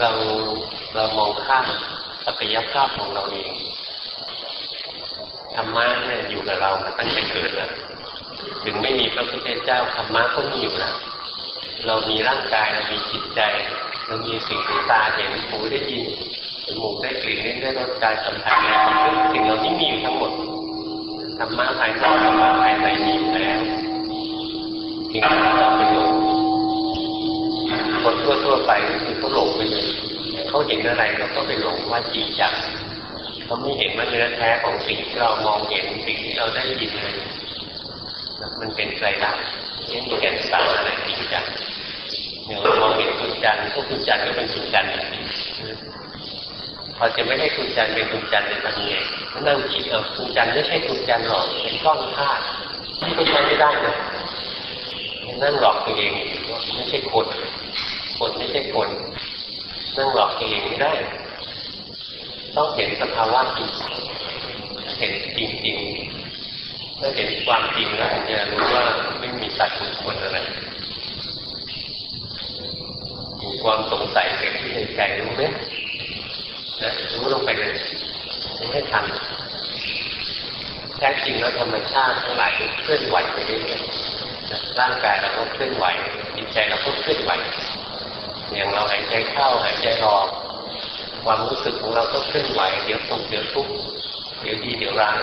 เราเรามองข้ามศักยภาพของเราเองธรรมะเนี่ยอยู่กับเราตั้งแต่เกิดแล้วถึงไม่มีพระพุทธเจ้าธรรมะก็มีอยู่แล้วเรามีร่างกายเรามีจิตใจ เรามีสิ่งที่ตาเห็นหูได้ยินจมูกได้กลิ่นได้รสกายสัมผัสในความรู้สิ่งเหล่านี้มีอยู่ทั้งหมดธรรมะภายนอกธรรมะภายในมีอยู่แล้วสิ่งที่เราไปหลงคน เขาเห็นอะไรเราก็ไปหลงว่าจริงจังเขาไม่เห็นว่าเนื้อแท้ของสิ่งที่เรามองเห็นสิ่งที่เราได้ยินเลยมันเป็นไตรลักษณ์ไม่มีแก่นสารอะไรจริงจังอย่างเรามองเห็นคุณจันทร์พวกคุณจันทร์ก็เป็นคุณจันทร์พอจะไม่ให้คุณจันทร์เป็นคุณจันทร์จะทำยังไงนั่งคิดเออคุณจันทร์ไม่ใช่คุณจันทร์หรอกเป็นก้อนธาตุที่ก็ใช้ไม่ได้นะนั่งหลอกตัวเองว่าไม่ใช่คนคนไม่ใช่คน นั่งหลอกตัวเองไม่ได้ ต้องเห็นสภาวะจริงเห็นจริงจริงถ้าเห็นความจริงแล้วจะรู้ว่าไม่มีสัตว์บุคคลอะไรมีความสงสัยเกิดที่ในใจรู้ไหมนะรู้ลงไปเลยไม่ให้ทันแท้จริงแล้วธรรมชาติทั้งหลายเคลื่อนไหวไปเรื่อยๆร่างกายเราก็เคลื่อนไหวจิตใจเราก็เคลื่อนไหว อย่างเราหายใจเข้าหายใจออก ความรู้สึกของเราก็เคลื่อนไหวเดี๋ยวสุขเดี๋ยวทุกข์เดี๋ยวดีเดี๋ยวร้าย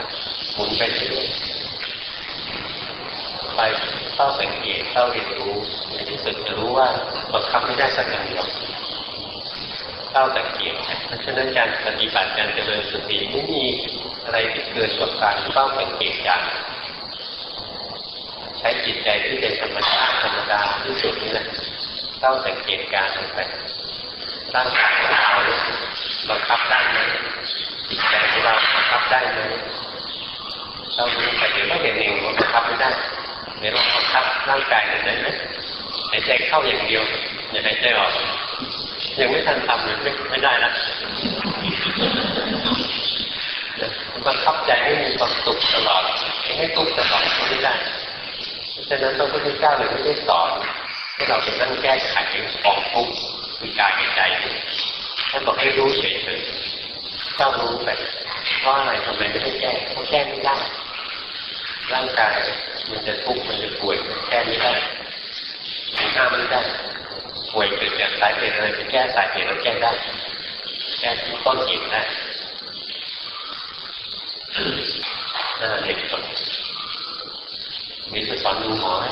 หมุนไปเรื่อยไปเข้าสังเกตเข้าเรียนรู้ในที่สุดจะรู้ว่าบังคับไม่ได้สักอย่างเดียวเข้าสังเกตเพราะฉะนั้นการปฏิบัติการเจริญสติไม่มีอะไรที่เกินกว่าการเข้าสังเกตการใช้จิตใจที่เป็นธรรมชาติธรรมดาที่สุดนี่แหละ เข้าสังเกตการลงไปร่างกายของเราบังคับได้ไหมจิตใจของเราบังคับได้ไหมเราดูไปเดี๋ยวก็เห็นเองว่าบังคับไม่ได้เดี๋ยวเราบังคับร่างกายได้ไหมหายใจเข้าอย่างเดียวอย่าหายใจออกยังไม่ทันทำเลยไม่ไม่ได้นะบังคับใจให้มีความสุขตลอดให้ทุกข์ตลอดไม่ได้ เพราะฉะนั้นพระพุทธเจ้าเลยไม่ได้สอน ให้เราไปนั่งแก้ไขกองทุกข์คือกายกับใจท่านบอกให้รู้เฉยๆเจ้ารู้ไปเพราะอะไรทำไมไม่ได้แก้เพราะแก้ไม่ได้ร่างกายมันจะทุกข์มันจะป่วยแก้ไม่ได้มันห้ามไม่ได้ป่วยเกิดจากสาเหตุอะไรไปแก้สาเหตุแล้วแก้ได้ แก้ที่ต้นเหตุได้น่าเด็กก่อนมีจะสอนดูหมอให้